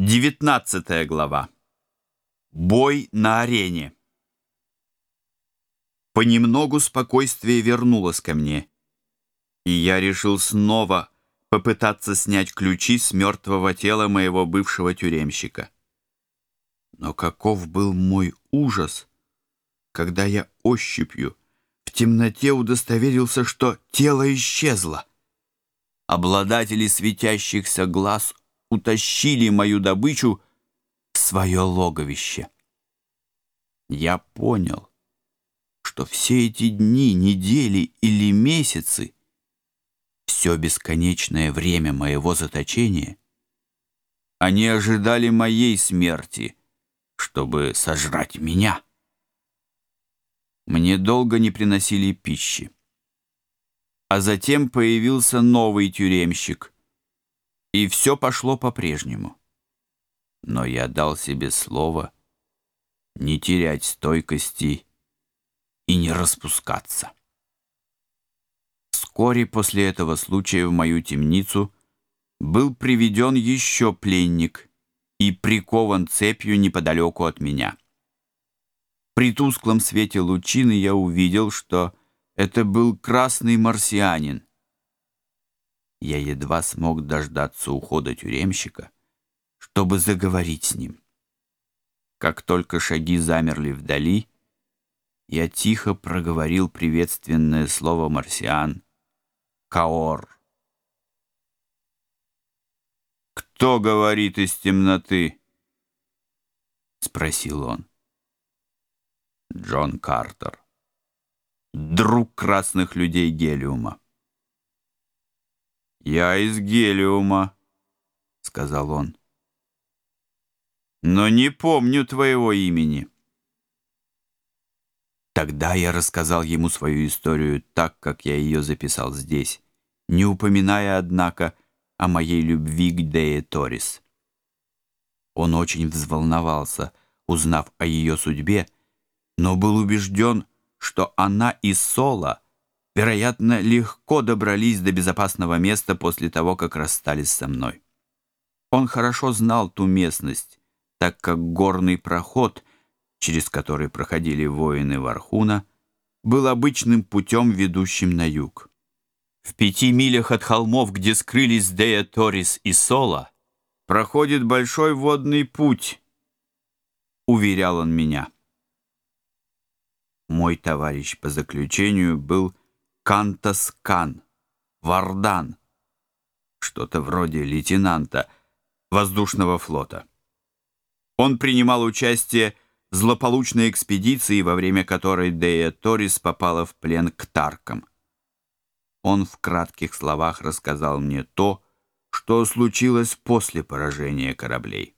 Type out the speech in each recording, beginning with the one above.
19 глава. Бой на арене. Понемногу спокойствие вернулось ко мне, и я решил снова попытаться снять ключи с мертвого тела моего бывшего тюремщика. Но каков был мой ужас, когда я ощупью в темноте удостоверился, что тело исчезло. Обладатели светящихся глаз утащили мою добычу в свое логовище. Я понял, что все эти дни, недели или месяцы, все бесконечное время моего заточения, они ожидали моей смерти, чтобы сожрать меня. Мне долго не приносили пищи. А затем появился новый тюремщик — и все пошло по-прежнему. Но я дал себе слово не терять стойкости и не распускаться. Вскоре после этого случая в мою темницу был приведен еще пленник и прикован цепью неподалеку от меня. При тусклом свете лучины я увидел, что это был красный марсианин, я едва смог дождаться ухода тюремщика, чтобы заговорить с ним. Как только шаги замерли вдали, я тихо проговорил приветственное слово марсиан «Каор». «Кто говорит из темноты?» — спросил он. Джон Картер, друг красных людей Гелиума. «Я из гелиума», — сказал он. «Но не помню твоего имени». Тогда я рассказал ему свою историю так, как я ее записал здесь, не упоминая, однако, о моей любви к Дее Торис. Он очень взволновался, узнав о ее судьбе, но был убежден, что она и Сола вероятно, легко добрались до безопасного места после того, как расстались со мной. Он хорошо знал ту местность, так как горный проход, через который проходили воины Вархуна, был обычным путем, ведущим на юг. В пяти милях от холмов, где скрылись Дея Торис и Сола, проходит большой водный путь, уверял он меня. Мой товарищ по заключению был Кантаскан, Вардан, что-то вроде лейтенанта воздушного флота. Он принимал участие в злополучной экспедиции, во время которой Дея Торис попала в плен к Таркам. Он в кратких словах рассказал мне то, что случилось после поражения кораблей.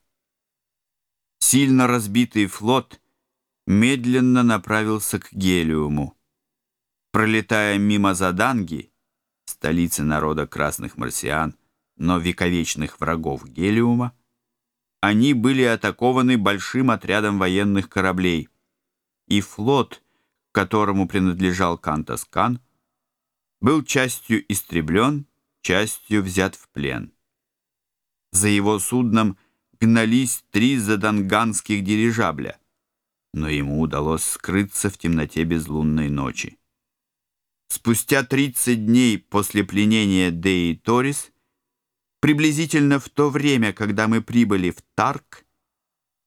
Сильно разбитый флот медленно направился к Гелиуму. пролетая мимо Заданги, столицы народа красных марсиан, но вековечных врагов Гелиума, они были атакованы большим отрядом военных кораблей, и флот, которому принадлежал Кантос Кан, был частью истреблен, частью взят в плен. За его судном гнались три зодангских дирижабля, но ему удалось скрыться в темноте безлунной ночи. Спустя 30 дней после пленения Деи Торис, приблизительно в то время, когда мы прибыли в Тарк,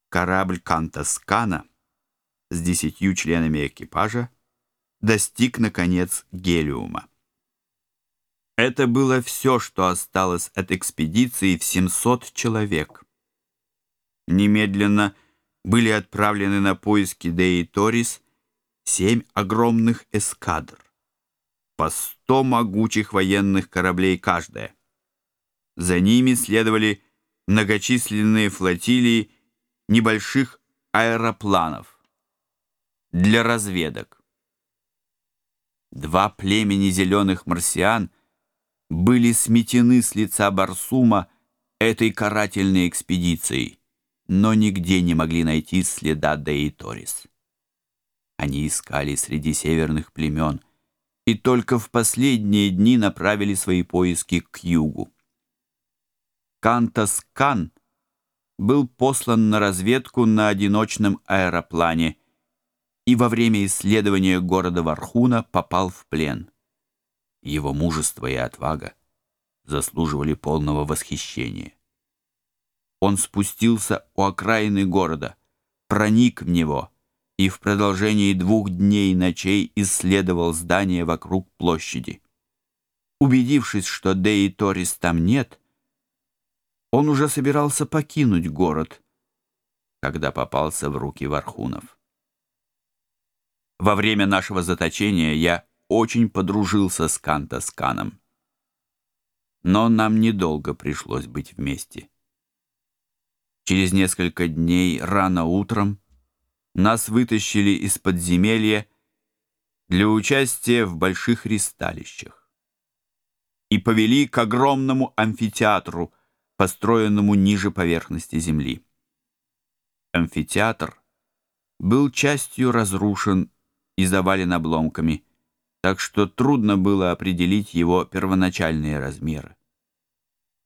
корабль Кантаскана с десятью членами экипажа достиг, наконец, Гелиума. Это было все, что осталось от экспедиции в 700 человек. Немедленно были отправлены на поиски Деи Торис семь огромных эскадр. по сто могучих военных кораблей каждая. За ними следовали многочисленные флотилии небольших аэропланов для разведок. Два племени зеленых марсиан были сметены с лица Барсума этой карательной экспедицией, но нигде не могли найти следа Деиторис. Они искали среди северных племен – и только в последние дни направили свои поиски к югу. Кантас Кан был послан на разведку на одиночном аэроплане и во время исследования города Вархуна попал в плен. Его мужество и отвага заслуживали полного восхищения. Он спустился у окраины города, проник в него — и в продолжении двух дней и ночей исследовал здание вокруг площади. Убедившись, что Деи Торис там нет, он уже собирался покинуть город, когда попался в руки Вархунов. Во время нашего заточения я очень подружился с Кантасканом. Но нам недолго пришлось быть вместе. Через несколько дней рано утром нас вытащили из подземелья для участия в больших ристалищах и повели к огромному амфитеатру, построенному ниже поверхности земли. Амфитеатр был частью разрушен и завален обломками, так что трудно было определить его первоначальные размеры.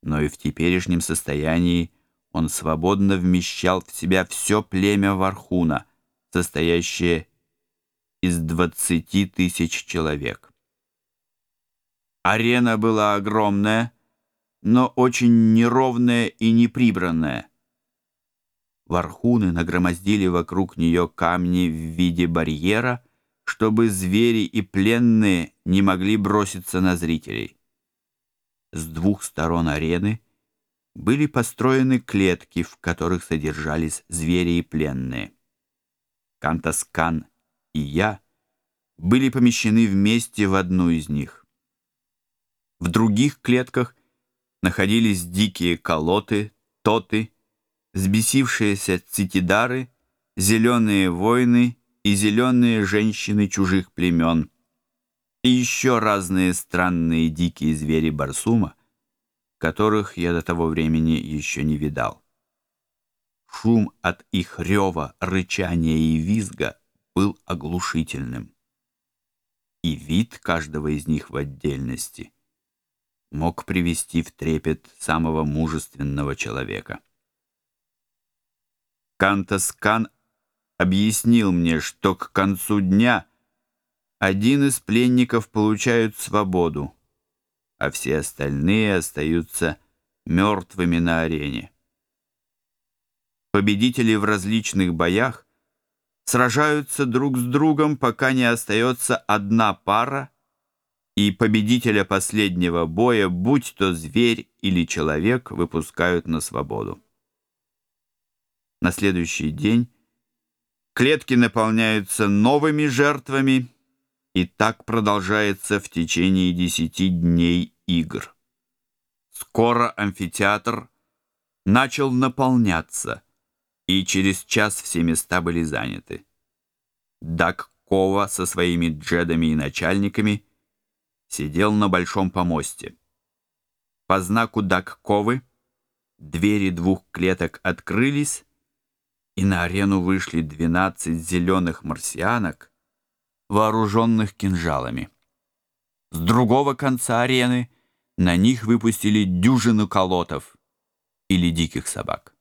Но и в теперешнем состоянии он свободно вмещал в себя все племя Вархуна — состоящее из 20 тысяч человек. Арена была огромная, но очень неровная и неприбранная. Вархуны нагромоздили вокруг нее камни в виде барьера, чтобы звери и пленные не могли броситься на зрителей. С двух сторон арены были построены клетки, в которых содержались звери и пленные. Кантос Кан и я были помещены вместе в одну из них. В других клетках находились дикие калоты, тоты, сбесившиеся цитидары, зеленые воины и зеленые женщины чужих племен, и еще разные странные дикие звери Барсума, которых я до того времени еще не видал. Шум от их рева, рычания и визга был оглушительным. И вид каждого из них в отдельности мог привести в трепет самого мужественного человека. Кантос Кан объяснил мне, что к концу дня один из пленников получают свободу, а все остальные остаются мертвыми на арене. Победители в различных боях сражаются друг с другом, пока не остается одна пара, и победителя последнего боя, будь то зверь или человек, выпускают на свободу. На следующий день клетки наполняются новыми жертвами, и так продолжается в течение десяти дней игр. Скоро амфитеатр начал наполняться – и через час все места были заняты. Дак Кова со своими джедами и начальниками сидел на большом помосте. По знаку Дак Ковы двери двух клеток открылись, и на арену вышли 12 зеленых марсианок, вооруженных кинжалами. С другого конца арены на них выпустили дюжину колотов или диких собак.